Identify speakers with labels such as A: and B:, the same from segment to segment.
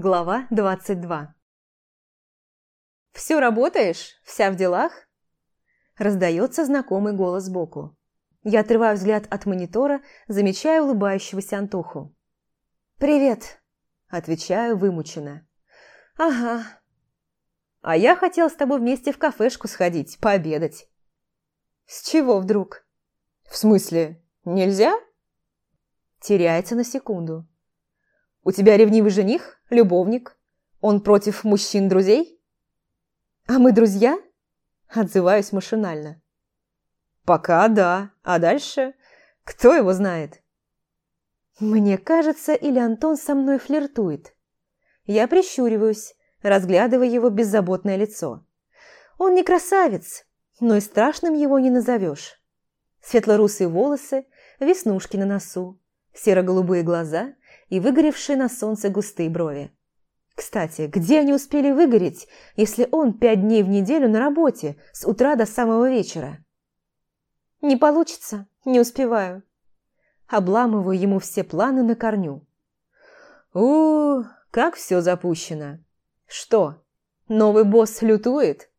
A: Глава 22 «Все работаешь? Вся в делах?» Раздается знакомый голос сбоку. Я отрываю взгляд от монитора, замечая улыбающегося Антоху. «Привет!» – отвечаю вымученно. «Ага». «А я хотел с тобой вместе в кафешку сходить, пообедать». «С чего вдруг?» «В смысле, нельзя?» Теряется на секунду. «У тебя ревнивый жених? Любовник? Он против мужчин-друзей?» «А мы друзья?» Отзываюсь машинально. «Пока да, а дальше? Кто его знает?» Мне кажется, или Антон со мной флиртует. Я прищуриваюсь, разглядывая его беззаботное лицо. Он не красавец, но и страшным его не назовешь. Светлорусые волосы, веснушки на носу, серо-голубые глаза и выгоревшие на солнце густые брови. Кстати, где они успели выгореть, если он пять дней в неделю на работе, с утра до самого вечера? Не получится, не успеваю. Обламываю ему все планы на корню. у, как все запущено. Что, новый босс лютует?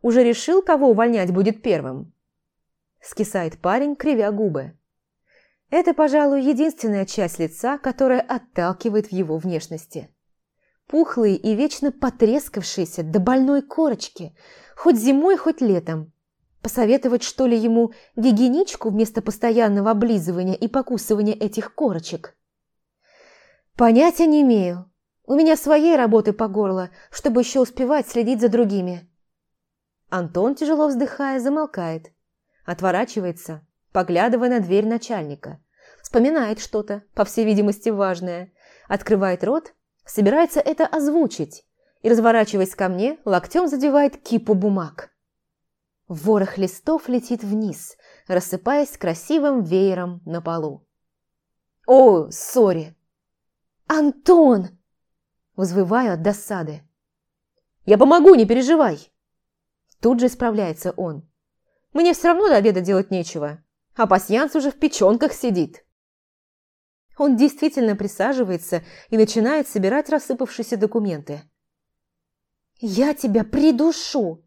A: Уже решил, кого увольнять будет первым? Скисает парень, кривя губы. Это, пожалуй, единственная часть лица, которая отталкивает в его внешности. Пухлые и вечно потрескавшиеся до больной корочки, хоть зимой, хоть летом. Посоветовать, что ли, ему гигиеничку вместо постоянного облизывания и покусывания этих корочек? Понятия не имею. У меня своей работы по горло, чтобы еще успевать следить за другими. Антон, тяжело вздыхая, замолкает. Отворачивается, поглядывая на дверь начальника. Вспоминает что-то, по всей видимости, важное. Открывает рот, собирается это озвучить и, разворачиваясь ко мне, локтем задевает кипу бумаг. Ворох листов летит вниз, рассыпаясь красивым веером на полу. «О, сори!» «Антон!» Взвываю от досады. «Я помогу, не переживай!» Тут же исправляется он. «Мне все равно до обеда делать нечего а пасьянс уже в печенках сидит. Он действительно присаживается и начинает собирать рассыпавшиеся документы. «Я тебя придушу!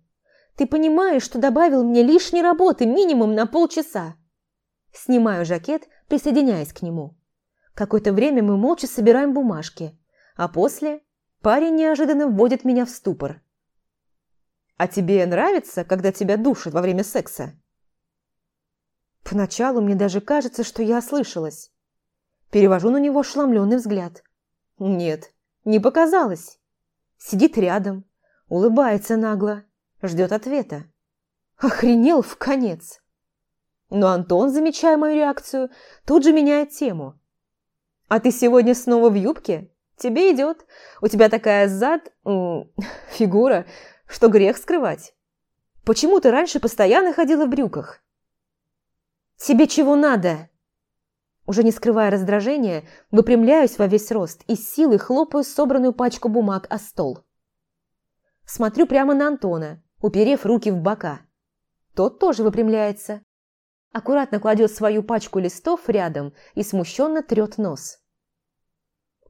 A: Ты понимаешь, что добавил мне лишней работы минимум на полчаса?» Снимаю жакет, присоединяясь к нему. Какое-то время мы молча собираем бумажки, а после парень неожиданно вводит меня в ступор. «А тебе нравится, когда тебя душат во время секса?» Поначалу мне даже кажется, что я ослышалась. Перевожу на него ошеломленный взгляд. Нет, не показалось. Сидит рядом, улыбается нагло, ждет ответа. Охренел в конец. Но Антон, замечая мою реакцию, тут же меняет тему. «А ты сегодня снова в юбке? Тебе идет. У тебя такая зад... фигура, что грех скрывать. Почему ты раньше постоянно ходила в брюках?» «Тебе чего надо?» Уже не скрывая раздражения, выпрямляюсь во весь рост и с силой хлопаю собранную пачку бумаг о стол. Смотрю прямо на Антона, уперев руки в бока. Тот тоже выпрямляется. Аккуратно кладет свою пачку листов рядом и смущенно трет нос.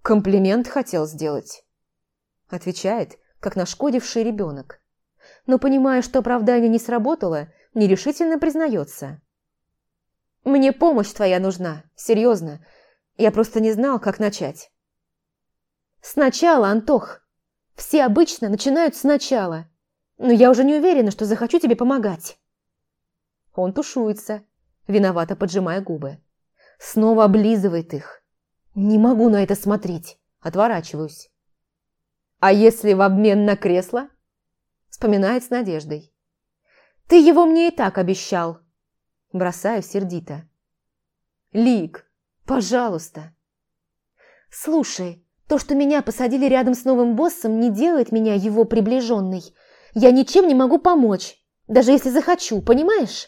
A: «Комплимент хотел сделать», – отвечает, как нашкодивший ребенок. Но, понимая, что оправдание не сработало, нерешительно признается. Мне помощь твоя нужна, серьезно. Я просто не знал, как начать. Сначала, Антох. Все обычно начинают сначала. Но я уже не уверена, что захочу тебе помогать. Он тушуется, виновато поджимая губы. Снова облизывает их. Не могу на это смотреть. Отворачиваюсь. А если в обмен на кресло? Вспоминает с надеждой. Ты его мне и так обещал. Бросаю сердито. «Лик, пожалуйста!» «Слушай, то, что меня посадили рядом с новым боссом, не делает меня его приближенной. Я ничем не могу помочь, даже если захочу, понимаешь?»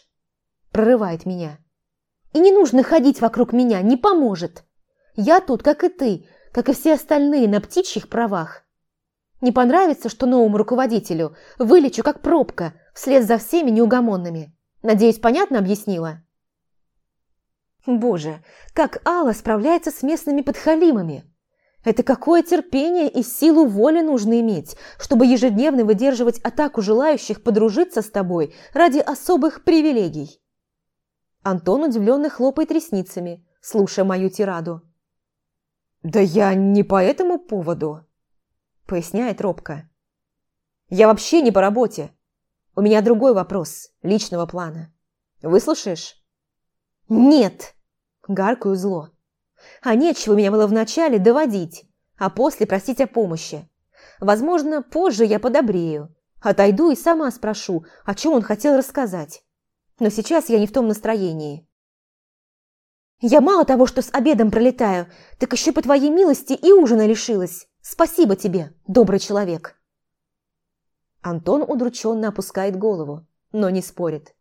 A: Прорывает меня. «И не нужно ходить вокруг меня, не поможет. Я тут, как и ты, как и все остальные, на птичьих правах. Не понравится, что новому руководителю вылечу, как пробка, вслед за всеми неугомонными. Надеюсь, понятно объяснила? Боже, как Алла справляется с местными подхалимами. Это какое терпение и силу воли нужно иметь, чтобы ежедневно выдерживать атаку желающих подружиться с тобой ради особых привилегий? Антон удивленно хлопает ресницами, слушая мою тираду. «Да я не по этому поводу», – поясняет робко. «Я вообще не по работе. У меня другой вопрос, личного плана. Выслушаешь?» «Нет!» – гаркаю зло. «А нечего меня было вначале доводить, а после просить о помощи. Возможно, позже я подобрею, отойду и сама спрошу, о чем он хотел рассказать. Но сейчас я не в том настроении». «Я мало того, что с обедом пролетаю, так еще по твоей милости и ужина лишилась. Спасибо тебе, добрый человек!» Антон удрученно опускает голову, но не спорит.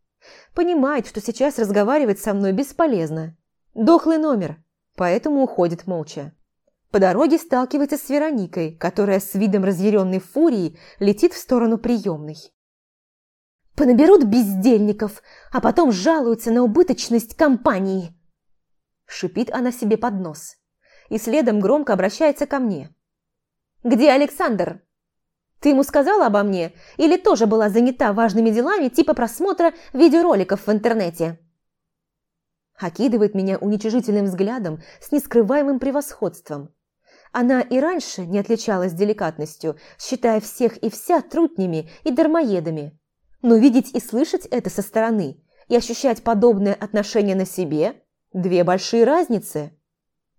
A: Понимает, что сейчас разговаривать со мной бесполезно. Дохлый номер, поэтому уходит молча. По дороге сталкивается с Вероникой, которая с видом разъяренной фурии летит в сторону приемной. «Понаберут бездельников, а потом жалуются на убыточность компании!» Шипит она себе под нос. И следом громко обращается ко мне. «Где Александр?» Ты ему сказала обо мне или тоже была занята важными делами типа просмотра видеороликов в интернете?» Окидывает меня уничижительным взглядом с нескрываемым превосходством. Она и раньше не отличалась деликатностью, считая всех и вся трутнями и дармоедами. Но видеть и слышать это со стороны и ощущать подобное отношение на себе – две большие разницы.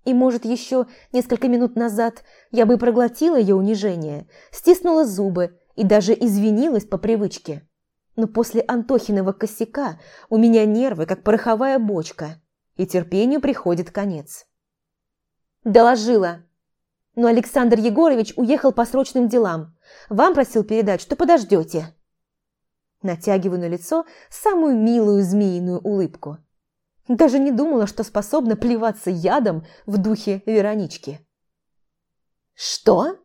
A: И, может, еще несколько минут назад я бы проглотила ее унижение, стиснула зубы и даже извинилась по привычке. Но после Антохиного косяка у меня нервы, как пороховая бочка, и терпению приходит конец. Доложила. Но Александр Егорович уехал по срочным делам. Вам просил передать, что подождете. Натягиваю на лицо самую милую змеиную улыбку. Даже не думала, что способна плеваться ядом в духе Веронички. «Что?»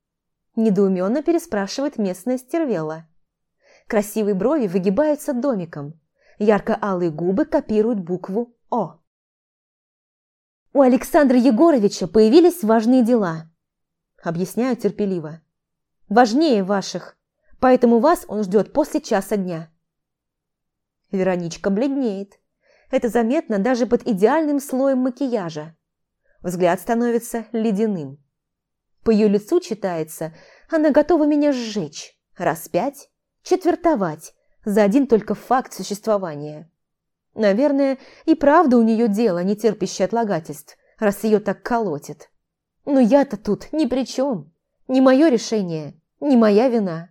A: – недоуменно переспрашивает местная стервела. Красивые брови выгибаются домиком. Ярко-алые губы копируют букву «О». «У Александра Егоровича появились важные дела», – объясняю терпеливо. «Важнее ваших, поэтому вас он ждет после часа дня». Вероничка бледнеет. Это заметно даже под идеальным слоем макияжа. Взгляд становится ледяным. По ее лицу читается, она готова меня сжечь, распять, четвертовать за один только факт существования. Наверное, и правда у нее дело, не терпящее отлагательств, раз ее так колотит. Но я-то тут ни при чем. Не мое решение, не моя вина.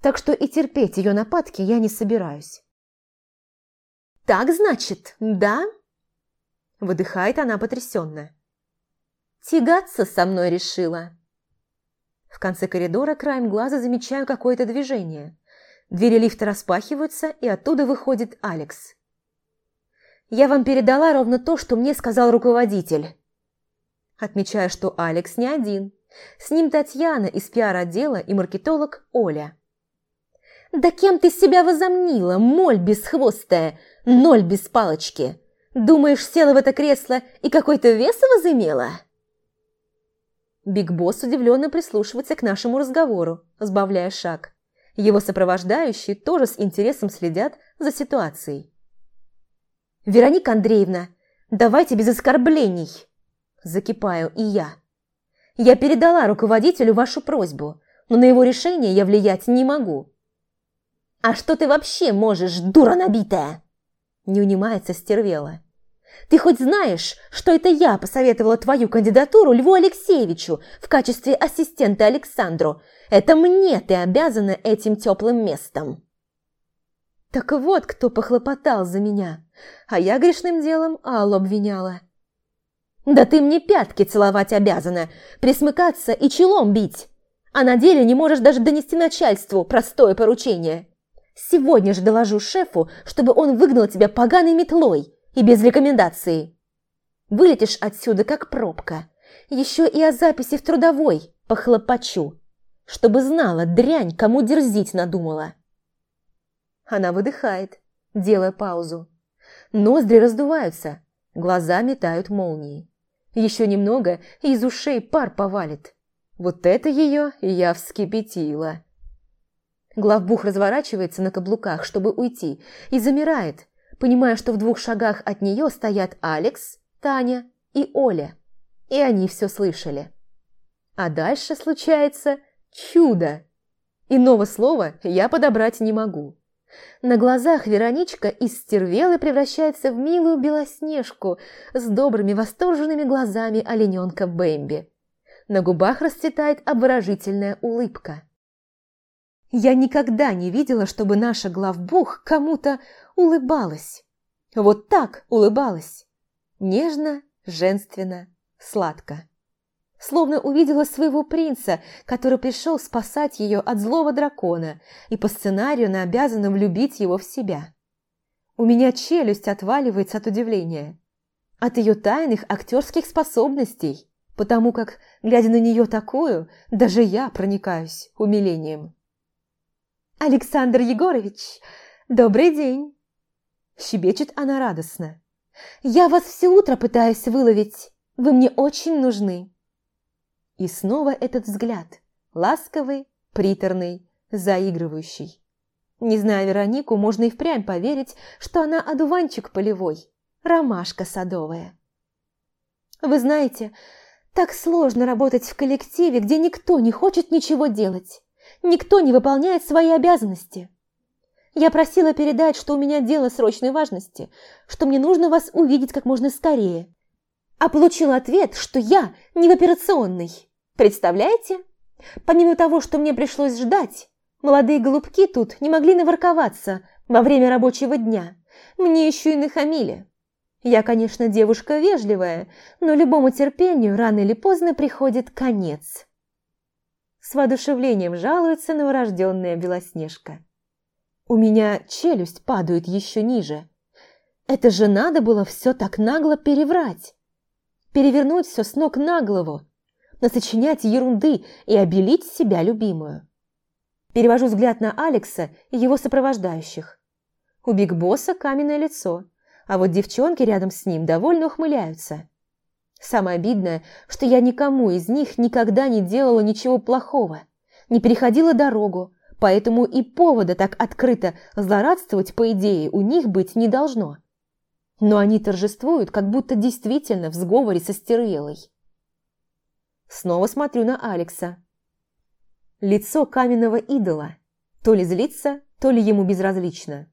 A: Так что и терпеть ее нападки я не собираюсь. «Так, значит, да?» Выдыхает она потрясенно. «Тягаться со мной решила». В конце коридора краем глаза замечаю какое-то движение. Двери лифта распахиваются, и оттуда выходит Алекс. «Я вам передала ровно то, что мне сказал руководитель». Отмечаю, что Алекс не один. С ним Татьяна из пиар-отдела и маркетолог Оля. «Да кем ты себя возомнила, моль бесхвостая, ноль без палочки? Думаешь, села в это кресло и какой-то вес возымела?» Биг Босс удивленно прислушивается к нашему разговору, сбавляя шаг. Его сопровождающие тоже с интересом следят за ситуацией. «Вероника Андреевна, давайте без оскорблений!» Закипаю и я. «Я передала руководителю вашу просьбу, но на его решение я влиять не могу. «А что ты вообще можешь, дура набитая?» Не унимается стервела. «Ты хоть знаешь, что это я посоветовала твою кандидатуру Льву Алексеевичу в качестве ассистента Александру? Это мне ты обязана этим теплым местом!» Так вот, кто похлопотал за меня, а я грешным делом Аллу обвиняла. «Да ты мне пятки целовать обязана, присмыкаться и челом бить, а на деле не можешь даже донести начальству простое поручение!» Сегодня же доложу шефу, чтобы он выгнал тебя поганой метлой и без рекомендации. Вылетишь отсюда, как пробка. Еще и о записи в трудовой похлопочу, чтобы знала, дрянь, кому дерзить надумала. Она выдыхает, делая паузу. Ноздри раздуваются, глаза метают молнии. Еще немного, и из ушей пар повалит. Вот это ее я вскипятила. Главбух разворачивается на каблуках, чтобы уйти, и замирает, понимая, что в двух шагах от нее стоят Алекс, Таня и Оля. И они все слышали. А дальше случается чудо. Иного слова я подобрать не могу. На глазах Вероничка из стервелы превращается в милую белоснежку с добрыми восторженными глазами олененка Бэмби. На губах расцветает обворожительная улыбка. Я никогда не видела, чтобы наша главбух кому-то улыбалась. Вот так улыбалась. Нежно, женственно, сладко словно увидела своего принца, который пришел спасать ее от злого дракона, и по сценарию она обязана влюбить его в себя. У меня челюсть отваливается от удивления. От ее тайных актерских способностей, потому как, глядя на нее такую, даже я проникаюсь умилением. «Александр Егорович, добрый день!» Щебечет она радостно. «Я вас все утро пытаюсь выловить. Вы мне очень нужны. И снова этот взгляд, ласковый, приторный, заигрывающий. Не зная Веронику, можно и впрямь поверить, что она одуванчик полевой, ромашка садовая. Вы знаете, так сложно работать в коллективе, где никто не хочет ничего делать, никто не выполняет свои обязанности. Я просила передать, что у меня дело срочной важности, что мне нужно вас увидеть как можно скорее, а получила ответ, что я не в операционной. Представляете? Помимо того, что мне пришлось ждать, молодые голубки тут не могли наворковаться во время рабочего дня. Мне еще и нахамили. Я, конечно, девушка вежливая, но любому терпению рано или поздно приходит конец. С воодушевлением жалуется новорожденная Белоснежка. У меня челюсть падает еще ниже. Это же надо было все так нагло переврать перевернуть все с ног на голову, насочинять ерунды и обелить себя любимую. Перевожу взгляд на Алекса и его сопровождающих. У Биг Босса каменное лицо, а вот девчонки рядом с ним довольно ухмыляются. Самое обидное, что я никому из них никогда не делала ничего плохого, не переходила дорогу, поэтому и повода так открыто злорадствовать, по идее, у них быть не должно но они торжествуют, как будто действительно в сговоре со Стерелой. Снова смотрю на Алекса. Лицо каменного идола. То ли злится, то ли ему безразлично.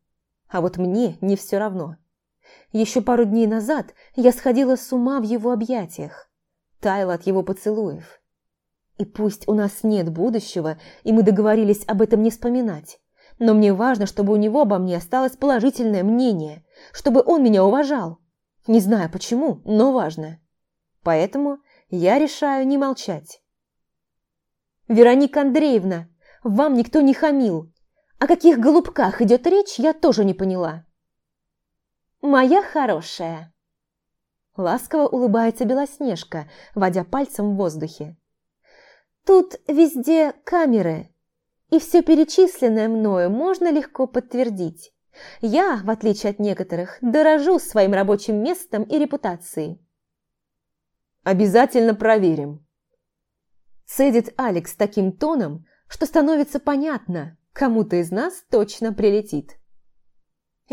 A: А вот мне не все равно. Еще пару дней назад я сходила с ума в его объятиях. Таяла от его поцелуев. И пусть у нас нет будущего, и мы договорились об этом не вспоминать, но мне важно, чтобы у него обо мне осталось положительное мнение, чтобы он меня уважал. Не знаю почему, но важно. Поэтому я решаю не молчать. «Вероника Андреевна, вам никто не хамил. О каких голубках идет речь, я тоже не поняла». «Моя хорошая». Ласково улыбается Белоснежка, водя пальцем в воздухе. «Тут везде камеры, и все перечисленное мною можно легко подтвердить. Я, в отличие от некоторых, дорожу своим рабочим местом и репутацией.
B: «Обязательно проверим», –
A: цедит Алекс таким тоном, что становится понятно, кому-то из нас точно прилетит.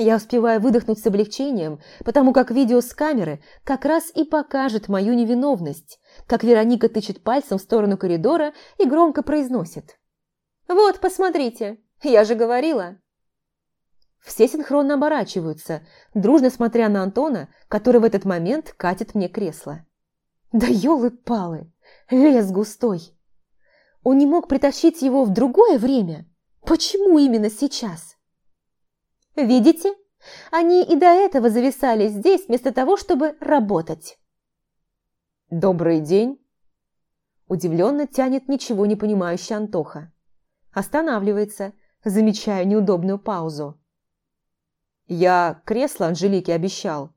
A: Я успеваю выдохнуть с облегчением, потому как видео с камеры как раз и покажет мою невиновность, как Вероника тычет пальцем в сторону коридора и громко произносит. «Вот, посмотрите, я же говорила!» Все синхронно оборачиваются, дружно смотря на Антона, который в этот момент катит мне кресло. Да елы-палы, лес густой. Он не мог притащить его в другое время? Почему именно сейчас? Видите? Они и до этого зависали здесь, вместо того, чтобы работать.
B: «Добрый день!»
A: Удивленно тянет ничего не понимающий Антоха. Останавливается, замечая неудобную паузу.
B: «Я кресло Анжелике обещал.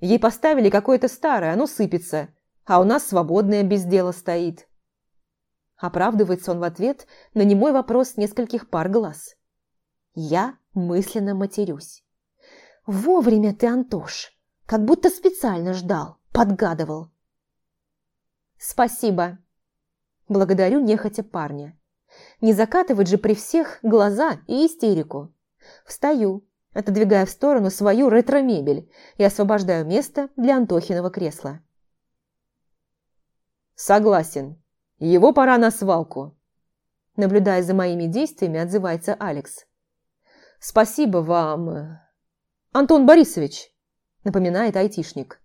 B: Ей поставили какое-то старое, оно сыпется, а у нас свободное без дела стоит».
A: Оправдывается он в ответ на немой вопрос нескольких пар глаз. Я мысленно матерюсь. «Вовремя ты, Антош, как будто специально ждал, подгадывал». Спасибо. Благодарю нехотя парня. Не закатывать же при всех глаза и истерику. Встаю, отодвигая в сторону свою ретро-мебель и освобождаю место для Антохиного кресла.
B: «Согласен. Его пора на свалку», наблюдая за моими действиями, отзывается Алекс. «Спасибо вам, Антон Борисович», напоминает айтишник.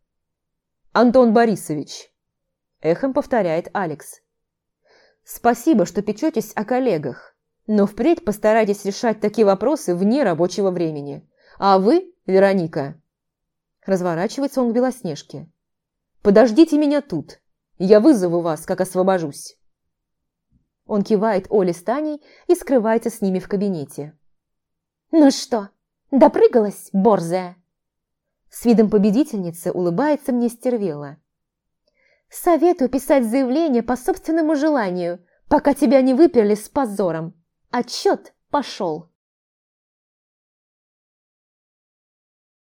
B: «Антон Борисович», эхом повторяет Алекс. «Спасибо, что печетесь о коллегах, но впредь постарайтесь решать такие вопросы вне рабочего времени. А вы, Вероника...» Разворачивается он к Белоснежке. «Подождите меня тут. Я вызову вас, как освобожусь». Он кивает Оле с Таней и скрывается с ними в кабинете.
A: «Ну что, допрыгалась, борзая?»
B: С видом победительницы улыбается мне стервела.
A: «Советую писать заявление по собственному желанию, пока тебя не выперли с позором. Отчет пошел!»